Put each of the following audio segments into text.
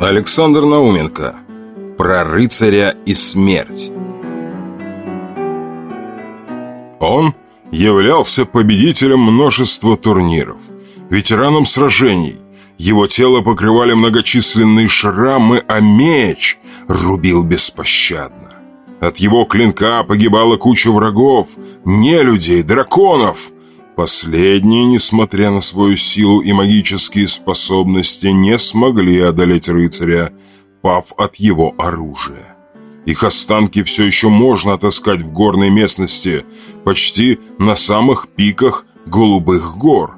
Александр Науменко Про рыцаря и смерть Он являлся победителем множества турниров, ветераном сражений. Его тело покрывали многочисленные шрамы, а меч рубил беспощадно. От его клинка погибала куча врагов, нелюдей, драконов. Последние, несмотря на свою силу и магические способности, не смогли одолеть рыцаря, пав от его оружия. Их останки все еще можно отыскать в горной местности, почти на самых пиках Голубых гор.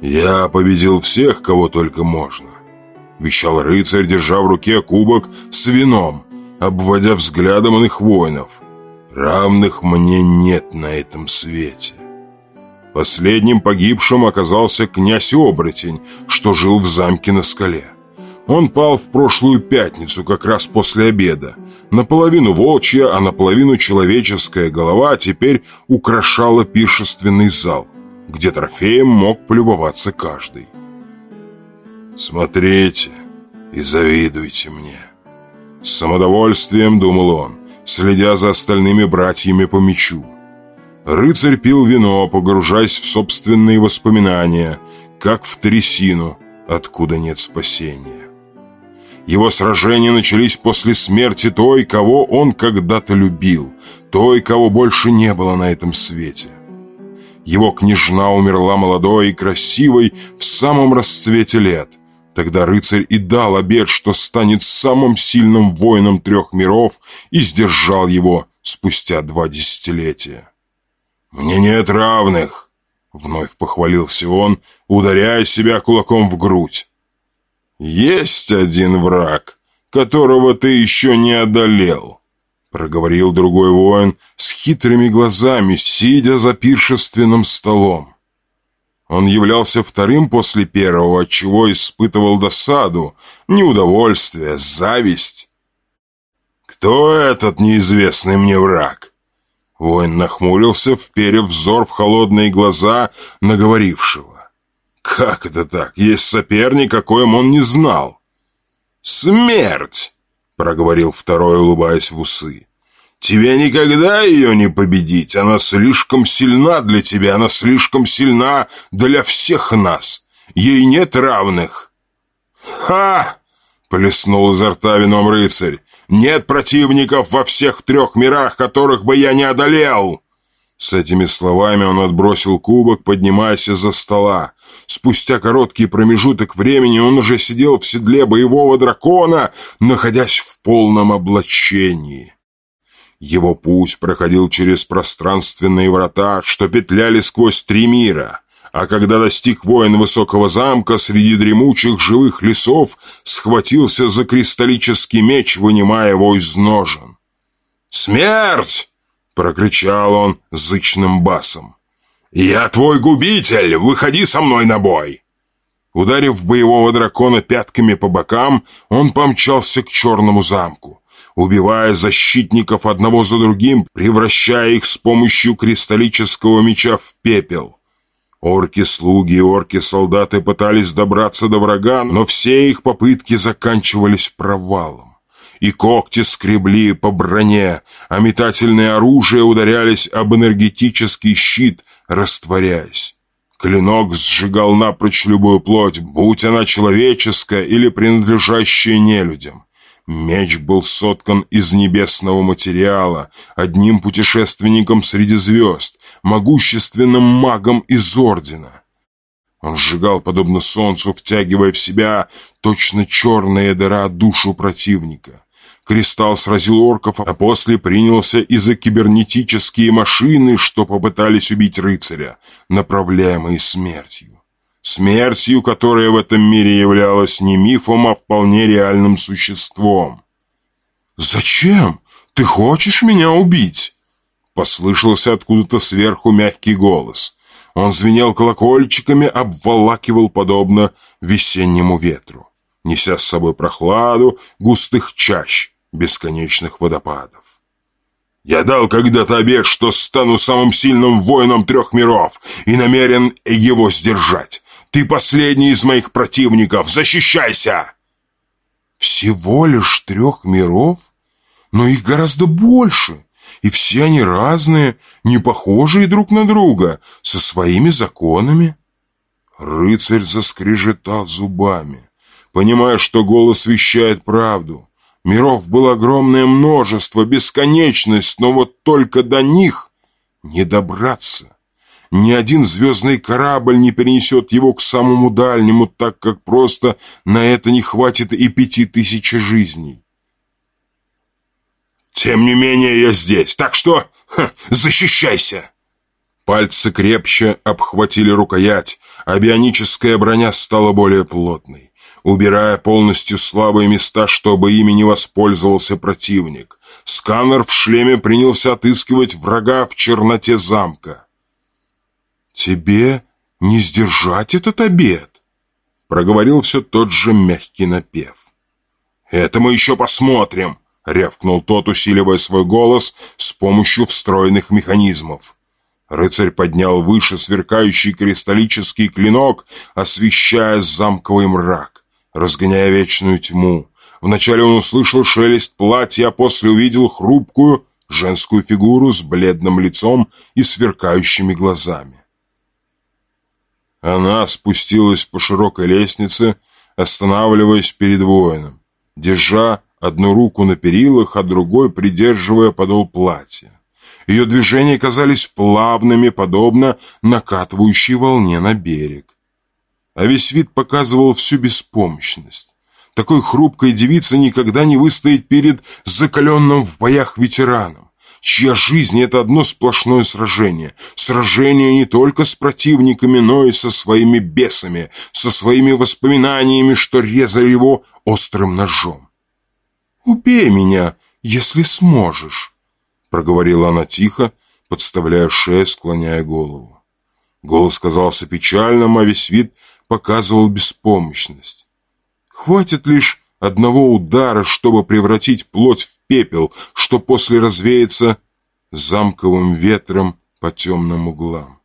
«Я победил всех, кого только можно», — вещал рыцарь, держа в руке кубок с вином, обводя взглядом иных воинов. «Равных мне нет на этом свете». Последним погибшим оказался князь-оборотень, что жил в замке на скале. Он пал в прошлую пятницу, как раз после обеда. Наполовину волчья, а наполовину человеческая голова теперь украшала пиршественный зал, где трофеем мог полюбоваться каждый. «Смотрите и завидуйте мне», — с самодовольствием думал он, следя за остальными братьями по мечу. Рыцарь пил вино, погружаясь в собственные воспоминания, как в трясину, откуда нет спасения. Его сражения начались после смерти той, кого он когда-то любил, той, кого больше не было на этом свете. Его княжна умерла молодой и красивой в самом расцвете лет. Тогда рыцарь и дал обет, что станет самым сильным воином трех миров и сдержал его спустя два десятилетия. «Мне нет равных!» — вновь похвалился он, ударяя себя кулаком в грудь. «Есть один враг, которого ты еще не одолел», — проговорил другой воин с хитрыми глазами, сидя за пиршественным столом. Он являлся вторым после первого, отчего испытывал досаду, неудовольствие, зависть. «Кто этот неизвестный мне враг?» Воин нахмурился, вперев взор в холодные глаза наговорившего. Как это так? Есть соперник, о коем он не знал. «Смерть!» — проговорил второй, улыбаясь в усы. «Тебе никогда ее не победить. Она слишком сильна для тебя, она слишком сильна для всех нас. Ей нет равных». «Ха!» — плеснул изо рта вином рыцарь. «Нет противников во всех трех мирах, которых бы я не одолел!» С этими словами он отбросил кубок, поднимаясь из-за стола. Спустя короткий промежуток времени он уже сидел в седле боевого дракона, находясь в полном облачении. Его путь проходил через пространственные врата, что петляли сквозь три мира. А когда достиг воин высокого замка, среди дремучих живых лесов схватился за кристаллический меч, вынимая его из ножен. «Смерть!» Прокричал он зычным басом. «Я твой губитель! Выходи со мной на бой!» Ударив боевого дракона пятками по бокам, он помчался к черному замку, убивая защитников одного за другим, превращая их с помощью кристаллического меча в пепел. Орки-слуги и орки-солдаты пытались добраться до врага, но все их попытки заканчивались провалом и когти скребли по броне, а метательные оружия ударялись об энергетический щит, растворяясь. Клинок сжигал напрочь любую плоть, будь она человеческая или принадлежащая нелюдям. Меч был соткан из небесного материала, одним путешественником среди звезд, могущественным магом из Ордена. Он сжигал, подобно солнцу, втягивая в себя точно черная дыра душу противника. Кристалл сразил орков, а после принялся и за кибернетические машины, что попытались убить рыцаря, направляемые смертью. Смертью, которая в этом мире являлась не мифом, а вполне реальным существом. «Зачем? Ты хочешь меня убить?» Послышался откуда-то сверху мягкий голос. Он звенел колокольчиками, обволакивал подобно весеннему ветру, неся с собой прохладу густых чащ, бесконечных водопадов. Я дал когда-то обет, что стану самым сильным воином трех миров и намерен его сдержать. Ты последний из моих противников, защищайся!» Всего лишь трех миров? Но их гораздо больше, и все они разные, не похожие друг на друга, со своими законами. Рыцарь заскрежетал зубами, понимая, что голос вещает правду. Миров было огромное множество, бесконечность, но вот только до них не добраться. Ни один звездный корабль не перенесет его к самому дальнему, так как просто на это не хватит и пяти тысяч жизней. Тем не менее я здесь, так что ха, защищайся!» Пальцы крепче обхватили рукоять, а бионическая броня стала более плотной убирая полностью слабые места, чтобы ими не воспользовался противник. Сканер в шлеме принялся отыскивать врага в черноте замка. «Тебе не сдержать этот обед?» — проговорил все тот же мягкий напев. «Это мы еще посмотрим!» — рявкнул тот, усиливая свой голос с помощью встроенных механизмов. Рыцарь поднял выше сверкающий кристаллический клинок, освещая замковый мрак разгоняя вечную тьму. Вначале он услышал шелест платья, а после увидел хрупкую женскую фигуру с бледным лицом и сверкающими глазами. Она спустилась по широкой лестнице, останавливаясь перед воином, держа одну руку на перилах, а другой придерживая подол платья. Ее движения казались плавными, подобно накатывающей волне на берег а весь вид показывал всю беспомощность. Такой хрупкой девица никогда не выстоит перед закаленным в боях ветераном, чья жизнь — это одно сплошное сражение. Сражение не только с противниками, но и со своими бесами, со своими воспоминаниями, что резали его острым ножом. «Убей меня, если сможешь», — проговорила она тихо, подставляя шею, склоняя голову. Голос казался печальным, а весь вид показывал беспомощность. Хватит лишь одного удара, чтобы превратить плоть в пепел, что после развеется замковым ветром по темным углам.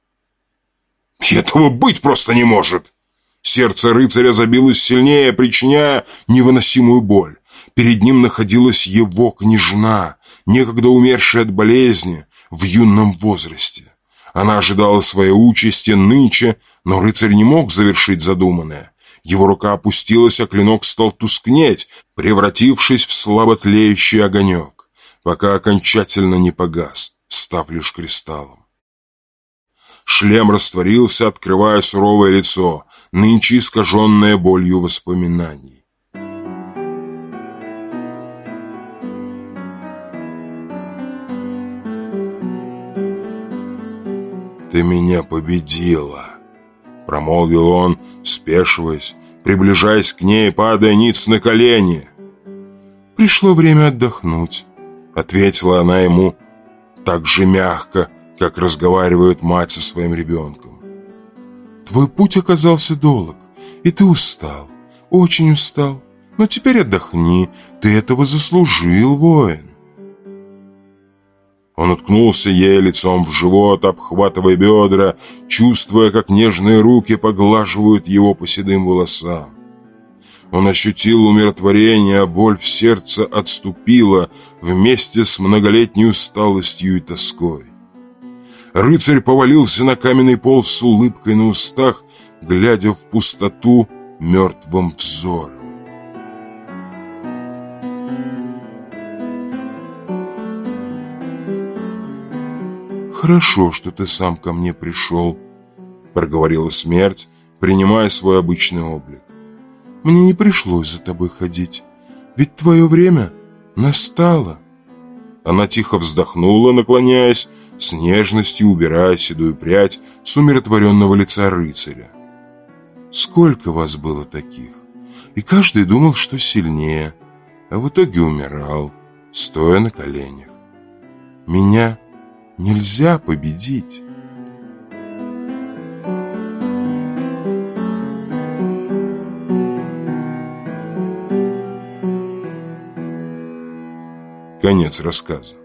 Этого быть просто не может! Сердце рыцаря забилось сильнее, причиняя невыносимую боль. Перед ним находилась его княжна, некогда умершая от болезни в юном возрасте. Она ожидала своей участи нынче, но рыцарь не мог завершить задуманное. Его рука опустилась, а клинок стал тускнеть, превратившись в слабо тлеющий огонек, пока окончательно не погас, став лишь кристаллом. Шлем растворился, открывая суровое лицо, нынче искаженное болью воспоминаний. «Ты меня победила!» Промолвил он, спешиваясь, приближаясь к ней, падая ниц на колени. «Пришло время отдохнуть», — ответила она ему так же мягко, как разговаривает мать со своим ребенком. «Твой путь оказался долг, и ты устал, очень устал. Но теперь отдохни, ты этого заслужил, воин». Он уткнулся ей лицом в живот, обхватывая бедра, чувствуя, как нежные руки поглаживают его по седым волосам. Он ощутил умиротворение, а боль в сердце отступила вместе с многолетней усталостью и тоской. Рыцарь повалился на каменный пол с улыбкой на устах, глядя в пустоту мертвым взором. «Хорошо, что ты сам ко мне пришел», — проговорила смерть, принимая свой обычный облик. «Мне не пришлось за тобой ходить, ведь твое время настало». Она тихо вздохнула, наклоняясь, с нежностью убирая седую прядь с умиротворенного лица рыцаря. «Сколько вас было таких? И каждый думал, что сильнее, а в итоге умирал, стоя на коленях. Меня нельзя победить. Конец рассказа.